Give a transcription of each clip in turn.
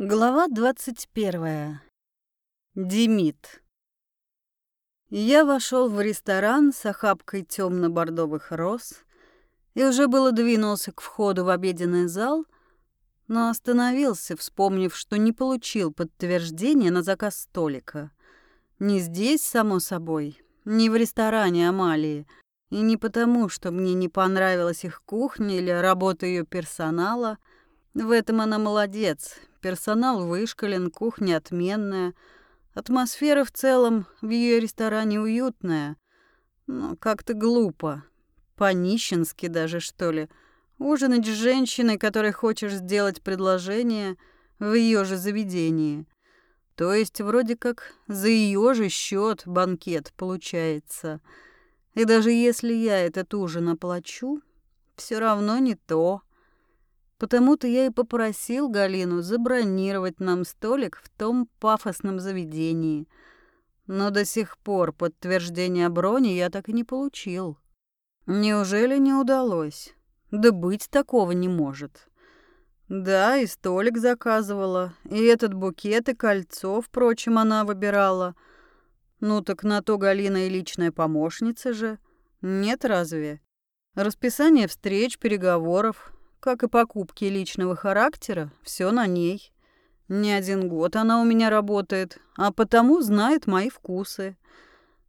Глава 21. Демид. Я вошел в ресторан с охапкой темно-бордовых роз и уже было двинулся к входу в обеденный зал, но остановился, вспомнив, что не получил подтверждения на заказ столика. Не здесь, само собой, не в ресторане Амалии, и не потому, что мне не понравилась их кухня или работа ее персонала. В этом она молодец, Персонал вышкален, кухня отменная. Атмосфера в целом в ее ресторане уютная. Но как-то глупо. По-нищенски даже, что ли. Ужинать с женщиной, которой хочешь сделать предложение в ее же заведении. То есть вроде как за ее же счет банкет получается. И даже если я этот ужин оплачу, все равно не то. Потому-то я и попросил Галину забронировать нам столик в том пафосном заведении. Но до сих пор подтверждения брони я так и не получил. Неужели не удалось? Да быть такого не может. Да, и столик заказывала, и этот букет, и кольцо, впрочем, она выбирала. Ну так на то Галина и личная помощница же. Нет разве? Расписание встреч, переговоров, как и покупки личного характера, все на ней. Не один год она у меня работает, а потому знает мои вкусы.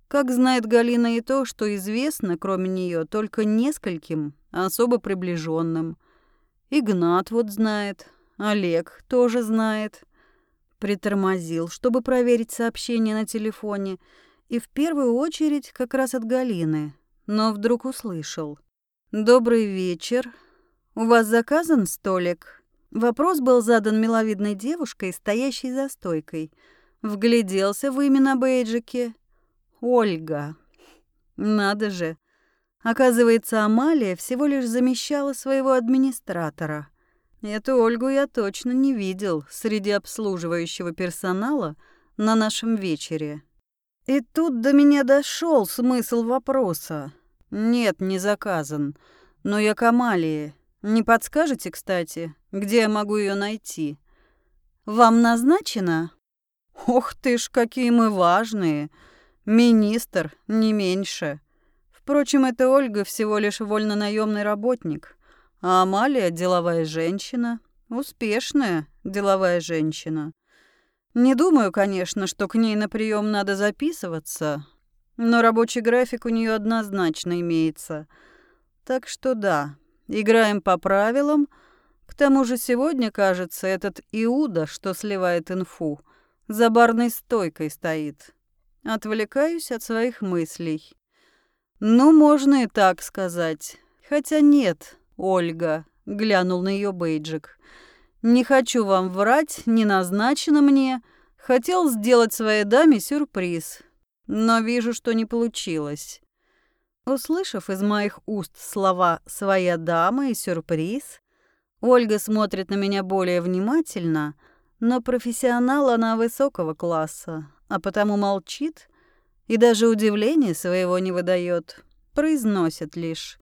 Как знает Галина и то, что известно, кроме нее, только нескольким особо приближенным. Игнат вот знает, Олег тоже знает. Притормозил, чтобы проверить сообщение на телефоне, и в первую очередь как раз от Галины, но вдруг услышал. «Добрый вечер. «У вас заказан столик?» Вопрос был задан миловидной девушкой, стоящей за стойкой. Вгляделся в имя на бейджике. «Ольга». Надо же. Оказывается, Амалия всего лишь замещала своего администратора. Эту Ольгу я точно не видел среди обслуживающего персонала на нашем вечере. И тут до меня дошел смысл вопроса. Нет, не заказан. Но я к Амалии. Не подскажете, кстати, где я могу ее найти? Вам назначено? Ох ты ж, какие мы важные. Министр, не меньше. Впрочем, эта Ольга всего лишь вольно-наемный работник, а Амалия – деловая женщина, успешная деловая женщина. Не думаю, конечно, что к ней на прием надо записываться, но рабочий график у нее однозначно имеется. Так что да, Играем по правилам. К тому же сегодня, кажется, этот Иуда, что сливает инфу, за барной стойкой стоит. Отвлекаюсь от своих мыслей. Ну, можно и так сказать. Хотя нет, Ольга, глянул на ее бейджик. Не хочу вам врать, не назначено мне. Хотел сделать своей даме сюрприз, но вижу, что не получилось. Услышав из моих уст слова «своя дама» и «сюрприз», Ольга смотрит на меня более внимательно, но профессионал она высокого класса, а потому молчит и даже удивления своего не выдает, произносит лишь.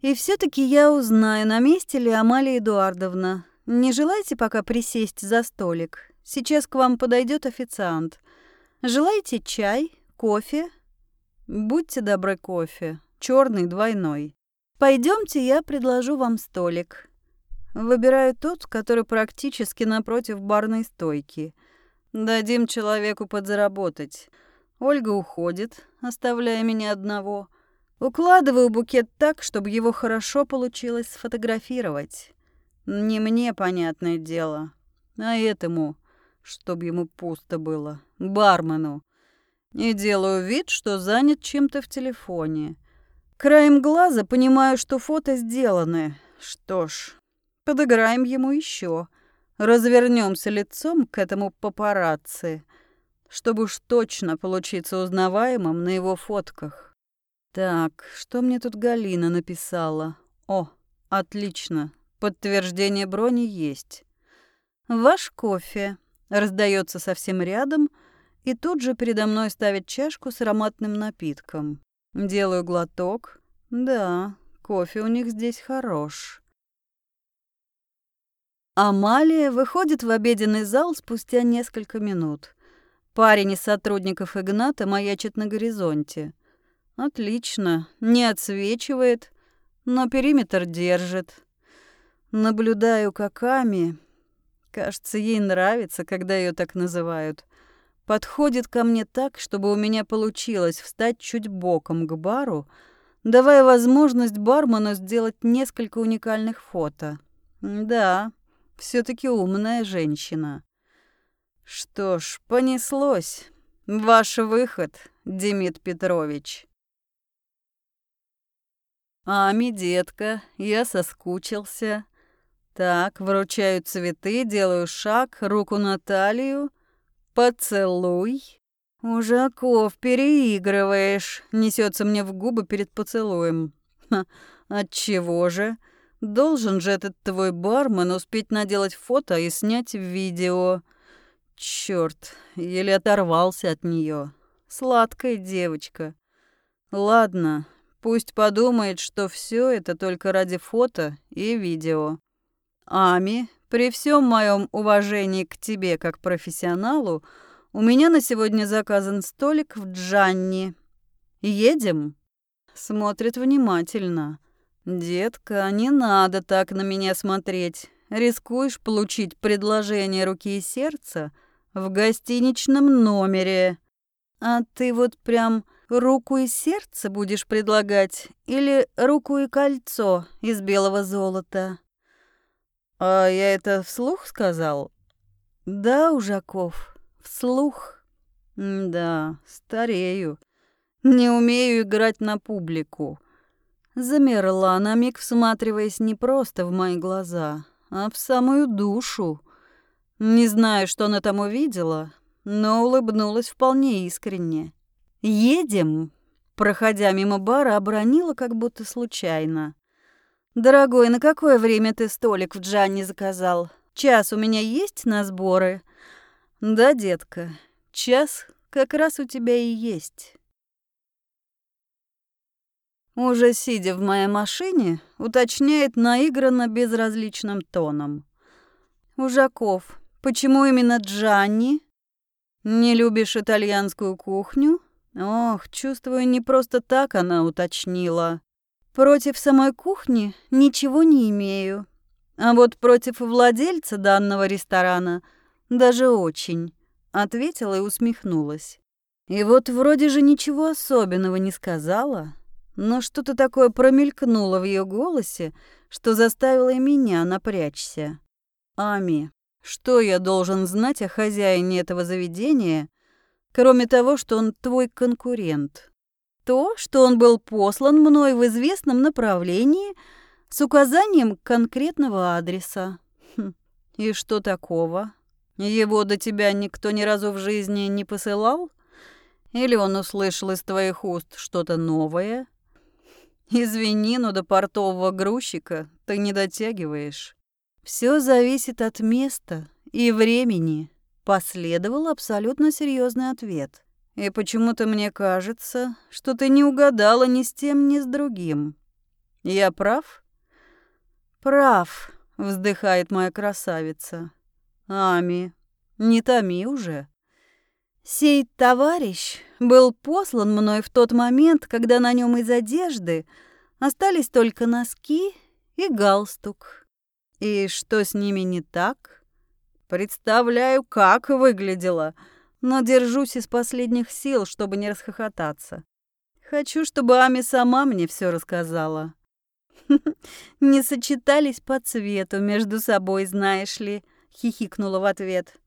И все таки я узнаю, на месте ли Амалия Эдуардовна. Не желаете пока присесть за столик? Сейчас к вам подойдет официант. Желаете чай, кофе, Будьте добры кофе, черный двойной. Пойдемте, я предложу вам столик. Выбираю тот, который практически напротив барной стойки. Дадим человеку подзаработать. Ольга уходит, оставляя меня одного. Укладываю букет так, чтобы его хорошо получилось сфотографировать. Не мне, понятное дело, а этому, чтобы ему пусто было, бармену и делаю вид, что занят чем-то в телефоне. Краем глаза понимаю, что фото сделаны. Что ж, подыграем ему еще. Развернемся лицом к этому папарацци, чтобы уж точно получиться узнаваемым на его фотках. Так, что мне тут Галина написала? О, отлично. Подтверждение брони есть. Ваш кофе раздается совсем рядом — и тут же передо мной ставят чашку с ароматным напитком. Делаю глоток. Да, кофе у них здесь хорош. Амалия выходит в обеденный зал спустя несколько минут. Парень из сотрудников Игната маячит на горизонте. Отлично, не отсвечивает, но периметр держит. Наблюдаю, как Ами, кажется, ей нравится, когда ее так называют, подходит ко мне так, чтобы у меня получилось встать чуть боком к бару, давая возможность бармену сделать несколько уникальных фото. Да, все таки умная женщина. Что ж, понеслось. Ваш выход, Демид Петрович. Ами, детка, я соскучился. Так, вручаю цветы, делаю шаг, руку на талию. Поцелуй. Ужаков, переигрываешь. Несется мне в губы перед поцелуем. От чего же? Должен же этот твой бармен успеть наделать фото и снять видео. Черт, еле оторвался от нее. Сладкая девочка. Ладно, пусть подумает, что все это только ради фото и видео. Ами, при всем моем уважении к тебе как профессионалу, у меня на сегодня заказан столик в Джанни. Едем? Смотрит внимательно. Детка, не надо так на меня смотреть. Рискуешь получить предложение руки и сердца в гостиничном номере. А ты вот прям руку и сердце будешь предлагать или руку и кольцо из белого золота? А я это вслух сказал? Да, Ужаков, вслух. да, старею. Не умею играть на публику. Замерла на миг, всматриваясь не просто в мои глаза, а в самую душу. Не знаю, что она там увидела, но улыбнулась вполне искренне. «Едем?» Проходя мимо бара, обронила как будто случайно. «Дорогой, на какое время ты столик в Джанни заказал? Час у меня есть на сборы?» «Да, детка, час как раз у тебя и есть». Уже сидя в моей машине, уточняет наигранно безразличным тоном. «Ужаков, почему именно Джанни? Не любишь итальянскую кухню?» Ох, чувствую, не просто так она уточнила. Против самой кухни ничего не имею. А вот против владельца данного ресторана даже очень, ответила и усмехнулась. И вот вроде же ничего особенного не сказала, но что-то такое промелькнуло в ее голосе, что заставило и меня напрячься. Ами, что я должен знать о хозяине этого заведения, кроме того, что он твой конкурент? То, что он был послан мной в известном направлении с указанием конкретного адреса. Хм. И что такого? Его до тебя никто ни разу в жизни не посылал? Или он услышал из твоих уст что-то новое? Извини, но до портового грузчика ты не дотягиваешь. Все зависит от места и времени, последовал абсолютно серьезный ответ. И почему-то мне кажется, что ты не угадала ни с тем, ни с другим. Я прав? Прав, вздыхает моя красавица. Ами, не томи уже. Сей товарищ был послан мной в тот момент, когда на нем из одежды остались только носки и галстук. И что с ними не так? Представляю, как выглядела — но держусь из последних сил, чтобы не расхохотаться. Хочу, чтобы Ами сама мне все рассказала. Не сочетались по цвету между собой, знаешь ли, хихикнула в ответ.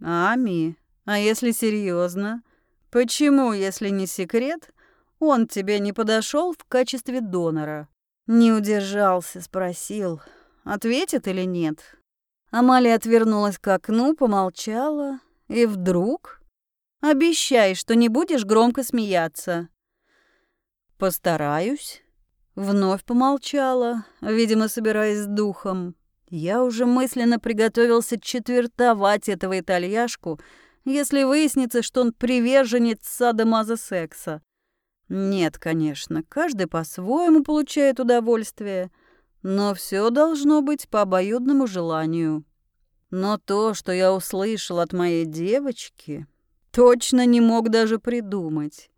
Ами, а если серьезно, почему, если не секрет, он тебе не подошел в качестве донора? Не удержался, спросил, ответит или нет. Амалия отвернулась к окну, помолчала, и вдруг... Обещай, что не будешь громко смеяться. Постараюсь. Вновь помолчала, видимо, собираясь с духом. Я уже мысленно приготовился четвертовать этого итальяшку, если выяснится, что он приверженец садомаза секса. Нет, конечно, каждый по-своему получает удовольствие, Но все должно быть по обоюдному желанию. Но то, что я услышал от моей девочки, точно не мог даже придумать.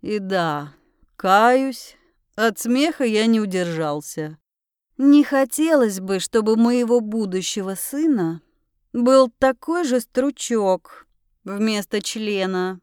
И да, каюсь, от смеха я не удержался. Не хотелось бы, чтобы моего будущего сына был такой же стручок вместо члена.